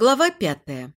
Глава пятая.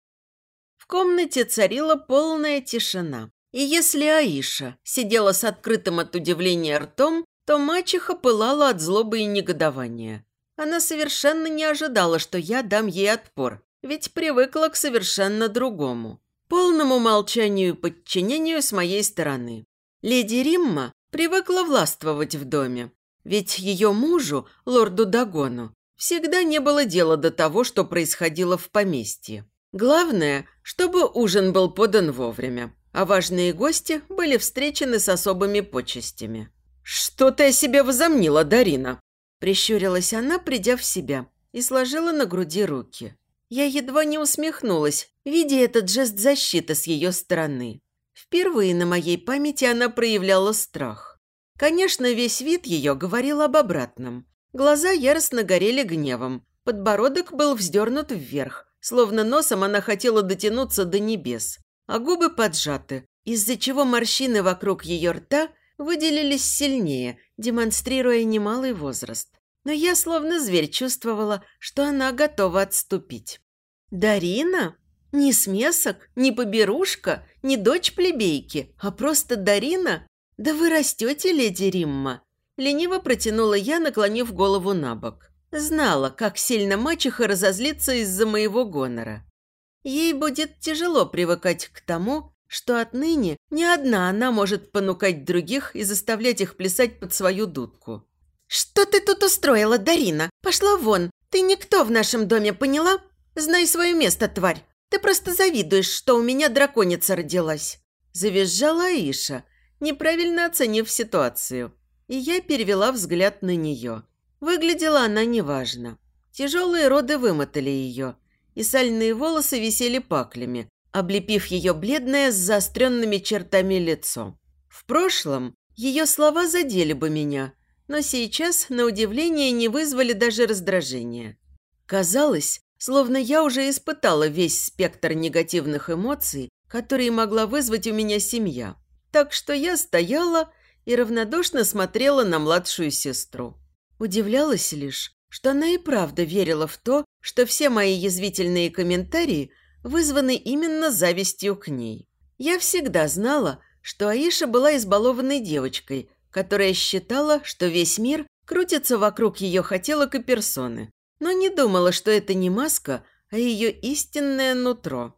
В комнате царила полная тишина. И если Аиша сидела с открытым от удивления ртом, то мачеха пылала от злобы и негодования. Она совершенно не ожидала, что я дам ей отпор, ведь привыкла к совершенно другому. Полному молчанию и подчинению с моей стороны. Леди Римма привыкла властвовать в доме, ведь ее мужу, лорду Дагону, всегда не было дела до того, что происходило в поместье. Главное, чтобы ужин был подан вовремя, а важные гости были встречены с особыми почестями. «Что ты о себе возомнила, Дарина?» Прищурилась она, придя в себя, и сложила на груди руки. Я едва не усмехнулась, видя этот жест защиты с ее стороны. Впервые на моей памяти она проявляла страх. Конечно, весь вид ее говорил об обратном. Глаза яростно горели гневом. Подбородок был вздернут вверх, словно носом она хотела дотянуться до небес, а губы поджаты, из-за чего морщины вокруг ее рта выделились сильнее, демонстрируя немалый возраст. Но я словно зверь чувствовала, что она готова отступить. «Дарина? Не смесок, не поберушка, не дочь плебейки, а просто Дарина? Да вы растете, леди Римма!» Лениво протянула я, наклонив голову на бок. Знала, как сильно мачеха разозлится из-за моего гонора. Ей будет тяжело привыкать к тому, что отныне ни одна она может понукать других и заставлять их плясать под свою дудку. «Что ты тут устроила, Дарина? Пошла вон! Ты никто в нашем доме, поняла? Знай свое место, тварь! Ты просто завидуешь, что у меня драконица родилась!» Завизжала Аиша, неправильно оценив ситуацию и я перевела взгляд на нее. Выглядела она неважно. Тяжелые роды вымотали ее, и сальные волосы висели паклями, облепив ее бледное с заостренными чертами лицо. В прошлом ее слова задели бы меня, но сейчас, на удивление, не вызвали даже раздражения. Казалось, словно я уже испытала весь спектр негативных эмоций, которые могла вызвать у меня семья. Так что я стояла и равнодушно смотрела на младшую сестру. Удивлялась лишь, что она и правда верила в то, что все мои язвительные комментарии вызваны именно завистью к ней. Я всегда знала, что Аиша была избалованной девочкой, которая считала, что весь мир крутится вокруг ее хотелок и персоны, но не думала, что это не маска, а ее истинное нутро.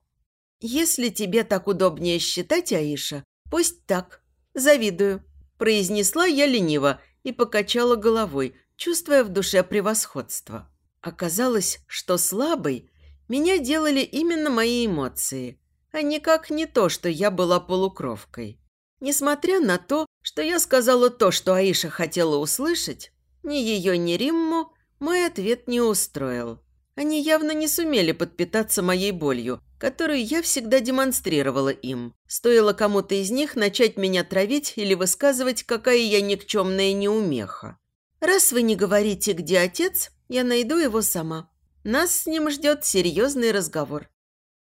Если тебе так удобнее считать, Аиша, пусть так. Завидую произнесла я лениво и покачала головой, чувствуя в душе превосходство. Оказалось, что слабой меня делали именно мои эмоции, а никак не то, что я была полукровкой. Несмотря на то, что я сказала то, что Аиша хотела услышать, ни ее, ни Римму мой ответ не устроил. Они явно не сумели подпитаться моей болью, которую я всегда демонстрировала им. Стоило кому-то из них начать меня травить или высказывать, какая я никчемная неумеха. Раз вы не говорите, где отец, я найду его сама. Нас с ним ждет серьезный разговор.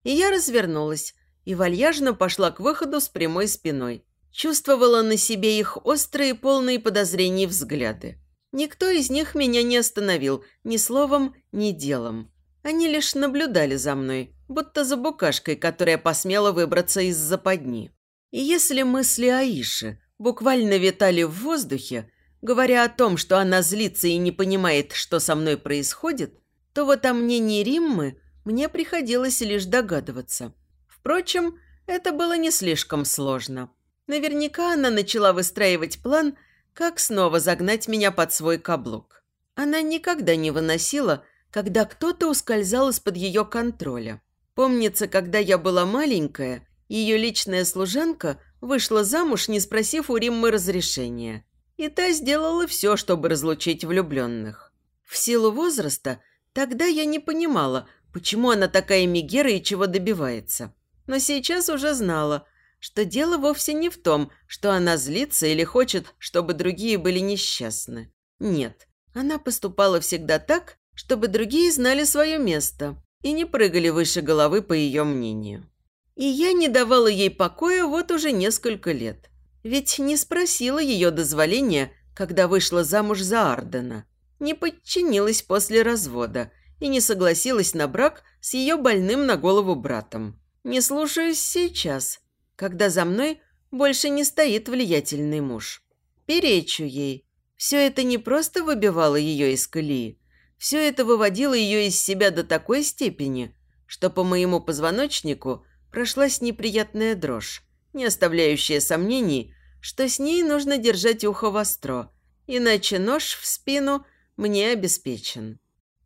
И я развернулась и вальяжно пошла к выходу с прямой спиной. Чувствовала на себе их острые, полные подозрений взгляды. Никто из них меня не остановил ни словом, ни делом. Они лишь наблюдали за мной, будто за букашкой, которая посмела выбраться из западни. И если мысли Аиши буквально витали в воздухе, говоря о том, что она злится и не понимает, что со мной происходит, то вот о мнении Риммы мне приходилось лишь догадываться. Впрочем, это было не слишком сложно. Наверняка она начала выстраивать план, как снова загнать меня под свой каблук. Она никогда не выносила, когда кто-то ускользал из-под ее контроля. Помнится, когда я была маленькая, ее личная служанка вышла замуж, не спросив у Риммы разрешения. И та сделала все, чтобы разлучить влюбленных. В силу возраста тогда я не понимала, почему она такая мигера и чего добивается. Но сейчас уже знала, что дело вовсе не в том, что она злится или хочет, чтобы другие были несчастны. Нет, она поступала всегда так, чтобы другие знали свое место и не прыгали выше головы по ее мнению. И я не давала ей покоя вот уже несколько лет. Ведь не спросила ее дозволения, когда вышла замуж за Ардена. Не подчинилась после развода и не согласилась на брак с ее больным на голову братом. Не слушаюсь сейчас, когда за мной больше не стоит влиятельный муж. Перечу ей. Все это не просто выбивало ее из колеи, все это выводило ее из себя до такой степени, что по моему позвоночнику прошлась неприятная дрожь, не оставляющая сомнений, что с ней нужно держать ухо востро, иначе нож в спину мне обеспечен.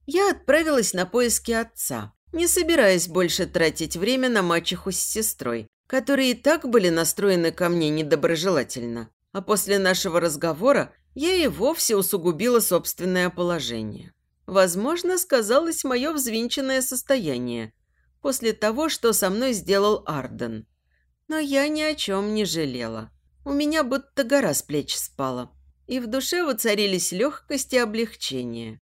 Я отправилась на поиски отца, не собираясь больше тратить время на мачеху с сестрой, которые и так были настроены ко мне недоброжелательно, а после нашего разговора я и вовсе усугубила собственное положение. Возможно, сказалось мое взвинченное состояние после того, что со мной сделал Арден. Но я ни о чем не жалела. У меня будто гора с плеч спала, и в душе воцарились легкость и облегчение.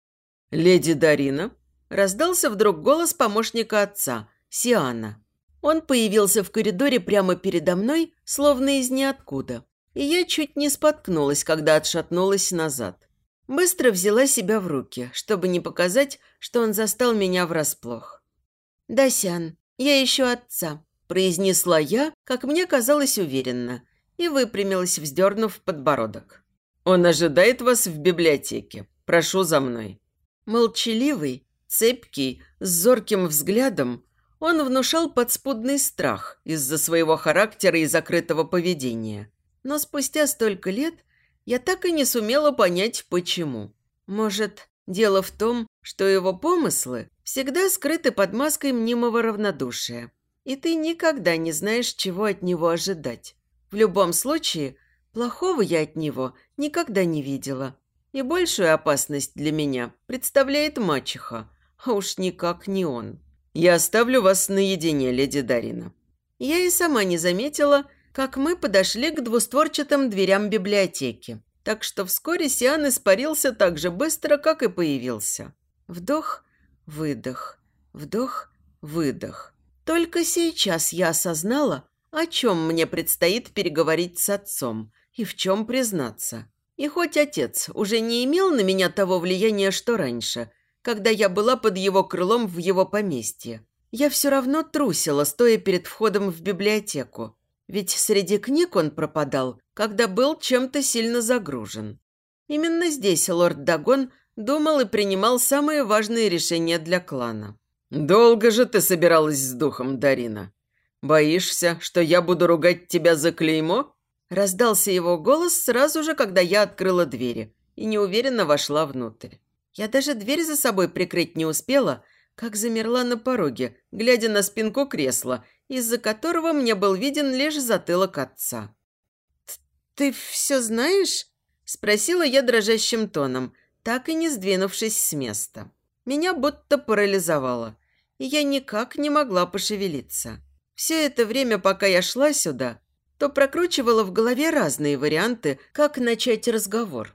«Леди Дарина?» – раздался вдруг голос помощника отца, Сиана. Он появился в коридоре прямо передо мной, словно из ниоткуда, и я чуть не споткнулась, когда отшатнулась назад. Быстро взяла себя в руки, чтобы не показать, что он застал меня врасплох. «Дасян, я ищу отца», – произнесла я, как мне казалось уверенно, и выпрямилась, вздернув подбородок. «Он ожидает вас в библиотеке. Прошу за мной». Молчаливый, цепкий, с зорким взглядом, он внушал подспудный страх из-за своего характера и закрытого поведения. Но спустя столько лет я так и не сумела понять, почему. Может, дело в том, что его помыслы всегда скрыты под маской мнимого равнодушия, и ты никогда не знаешь, чего от него ожидать. В любом случае, плохого я от него никогда не видела. И большую опасность для меня представляет мачеха, а уж никак не он. «Я оставлю вас наедине, леди Дарина». Я и сама не заметила, как мы подошли к двустворчатым дверям библиотеки. Так что вскоре Сиан испарился так же быстро, как и появился. Вдох, выдох, вдох, выдох. Только сейчас я осознала, о чем мне предстоит переговорить с отцом и в чем признаться. И хоть отец уже не имел на меня того влияния, что раньше – когда я была под его крылом в его поместье. Я все равно трусила, стоя перед входом в библиотеку. Ведь среди книг он пропадал, когда был чем-то сильно загружен. Именно здесь лорд Дагон думал и принимал самые важные решения для клана. «Долго же ты собиралась с духом, Дарина? Боишься, что я буду ругать тебя за клеймо?» Раздался его голос сразу же, когда я открыла двери и неуверенно вошла внутрь. Я даже дверь за собой прикрыть не успела, как замерла на пороге, глядя на спинку кресла, из-за которого мне был виден лишь затылок отца. «Ты все знаешь?» – спросила я дрожащим тоном, так и не сдвинувшись с места. Меня будто парализовало, и я никак не могла пошевелиться. Все это время, пока я шла сюда, то прокручивала в голове разные варианты, как начать разговор.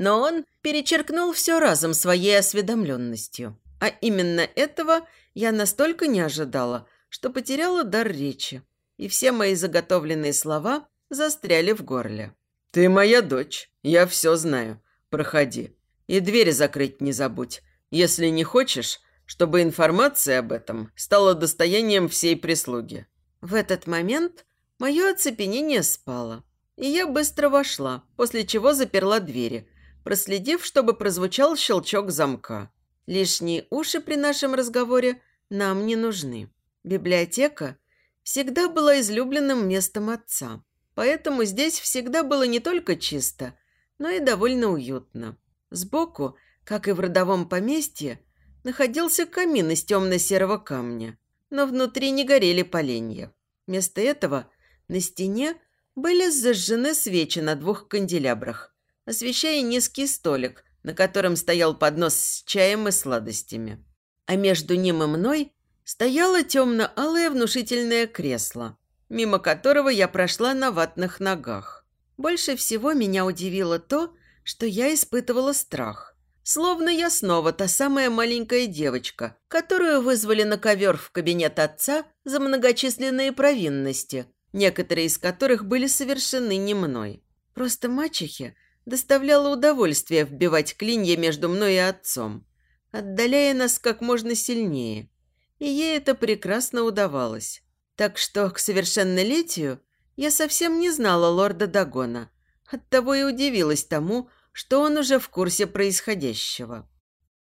Но он перечеркнул все разом своей осведомленностью. А именно этого я настолько не ожидала, что потеряла дар речи. И все мои заготовленные слова застряли в горле. «Ты моя дочь, я все знаю. Проходи. И двери закрыть не забудь, если не хочешь, чтобы информация об этом стала достоянием всей прислуги». В этот момент мое оцепенение спало, и я быстро вошла, после чего заперла двери – проследив, чтобы прозвучал щелчок замка. Лишние уши при нашем разговоре нам не нужны. Библиотека всегда была излюбленным местом отца, поэтому здесь всегда было не только чисто, но и довольно уютно. Сбоку, как и в родовом поместье, находился камин из темно-серого камня, но внутри не горели поленья. Вместо этого на стене были зажжены свечи на двух канделябрах, освещая низкий столик, на котором стоял поднос с чаем и сладостями. А между ним и мной стояло темно-алое внушительное кресло, мимо которого я прошла на ватных ногах. Больше всего меня удивило то, что я испытывала страх. Словно я снова та самая маленькая девочка, которую вызвали на ковер в кабинет отца за многочисленные провинности, некоторые из которых были совершены не мной. Просто мачехе – доставляло удовольствие вбивать клинья между мной и отцом. отдаляя нас как можно сильнее. И ей это прекрасно удавалось. Так что к совершеннолетию я совсем не знала лорда Дагона. Оттого и удивилась тому, что он уже в курсе происходящего.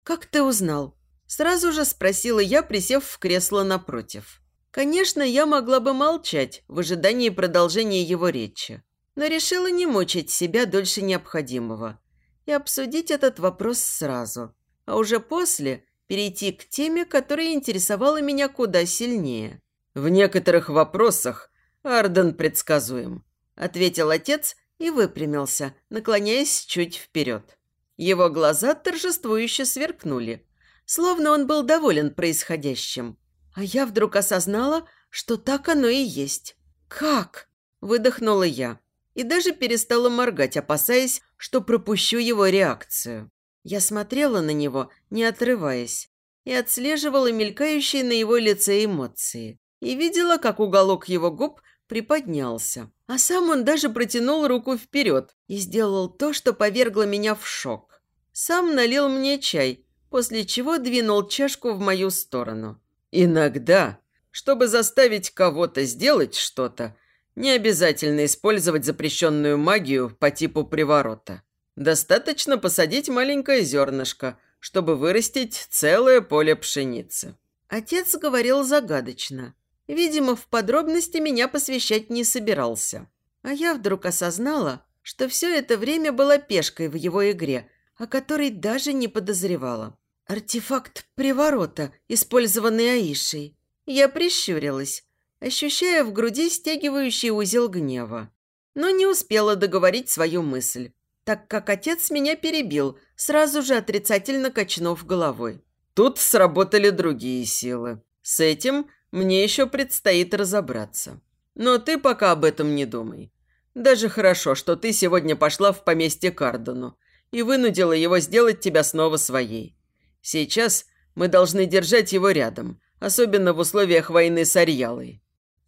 «Как ты узнал?» Сразу же спросила я, присев в кресло напротив. Конечно, я могла бы молчать в ожидании продолжения его речи, но решила не мучить себя дольше необходимого и обсудить этот вопрос сразу, а уже после перейти к теме, которая интересовала меня куда сильнее. «В некоторых вопросах Арден предсказуем», – ответил отец и выпрямился, наклоняясь чуть вперед. Его глаза торжествующе сверкнули, словно он был доволен происходящим. А я вдруг осознала, что так оно и есть. «Как?» – выдохнула я. И даже перестала моргать, опасаясь, что пропущу его реакцию. Я смотрела на него, не отрываясь, и отслеживала мелькающие на его лице эмоции. И видела, как уголок его губ приподнялся. А сам он даже протянул руку вперед и сделал то, что повергло меня в шок. Сам налил мне чай, после чего двинул чашку в мою сторону. Иногда, чтобы заставить кого-то сделать что-то, не обязательно использовать запрещенную магию по типу приворота. Достаточно посадить маленькое зернышко, чтобы вырастить целое поле пшеницы. Отец говорил загадочно. Видимо, в подробности меня посвящать не собирался. А я вдруг осознала, что все это время была пешкой в его игре, о которой даже не подозревала. Артефакт приворота, использованный Аишей. Я прищурилась, ощущая в груди стягивающий узел гнева. Но не успела договорить свою мысль, так как отец меня перебил, сразу же отрицательно качнув головой. Тут сработали другие силы. С этим мне еще предстоит разобраться. Но ты пока об этом не думай. Даже хорошо, что ты сегодня пошла в поместье Кардону и вынудила его сделать тебя снова своей. Сейчас мы должны держать его рядом, особенно в условиях войны с Арьялой.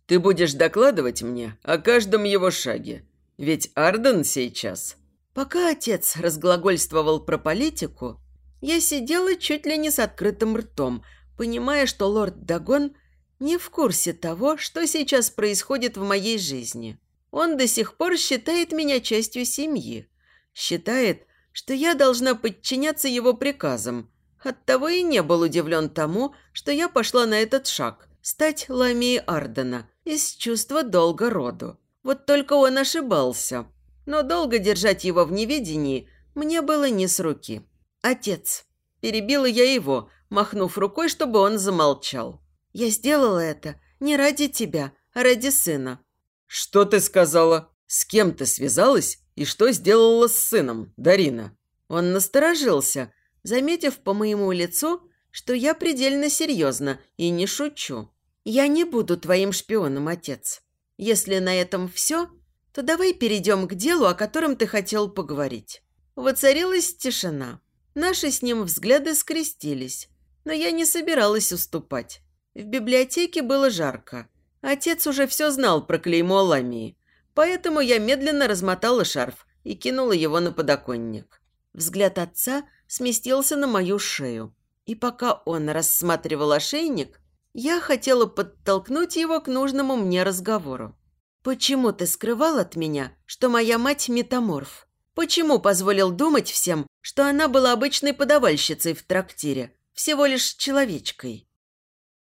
Ты будешь докладывать мне о каждом его шаге, ведь Арден сейчас...» Пока отец разглагольствовал про политику, я сидела чуть ли не с открытым ртом, понимая, что лорд Дагон не в курсе того, что сейчас происходит в моей жизни. Он до сих пор считает меня частью семьи. Считает, что я должна подчиняться его приказам, Оттого и не был удивлен тому, что я пошла на этот шаг – стать ламией Ардена из чувства долга роду. Вот только он ошибался. Но долго держать его в неведении мне было не с руки. «Отец». Перебила я его, махнув рукой, чтобы он замолчал. «Я сделала это не ради тебя, а ради сына». «Что ты сказала? С кем ты связалась и что сделала с сыном, Дарина?» Он насторожился, заметив по моему лицу, что я предельно серьезна и не шучу. «Я не буду твоим шпионом, отец. Если на этом все, то давай перейдем к делу, о котором ты хотел поговорить». Воцарилась тишина. Наши с ним взгляды скрестились, но я не собиралась уступать. В библиотеке было жарко. Отец уже все знал про клеймо Ламии, поэтому я медленно размотала шарф и кинула его на подоконник. Взгляд отца сместился на мою шею. И пока он рассматривал ошейник, я хотела подтолкнуть его к нужному мне разговору. «Почему ты скрывал от меня, что моя мать метаморф? Почему позволил думать всем, что она была обычной подавальщицей в трактире, всего лишь человечкой?»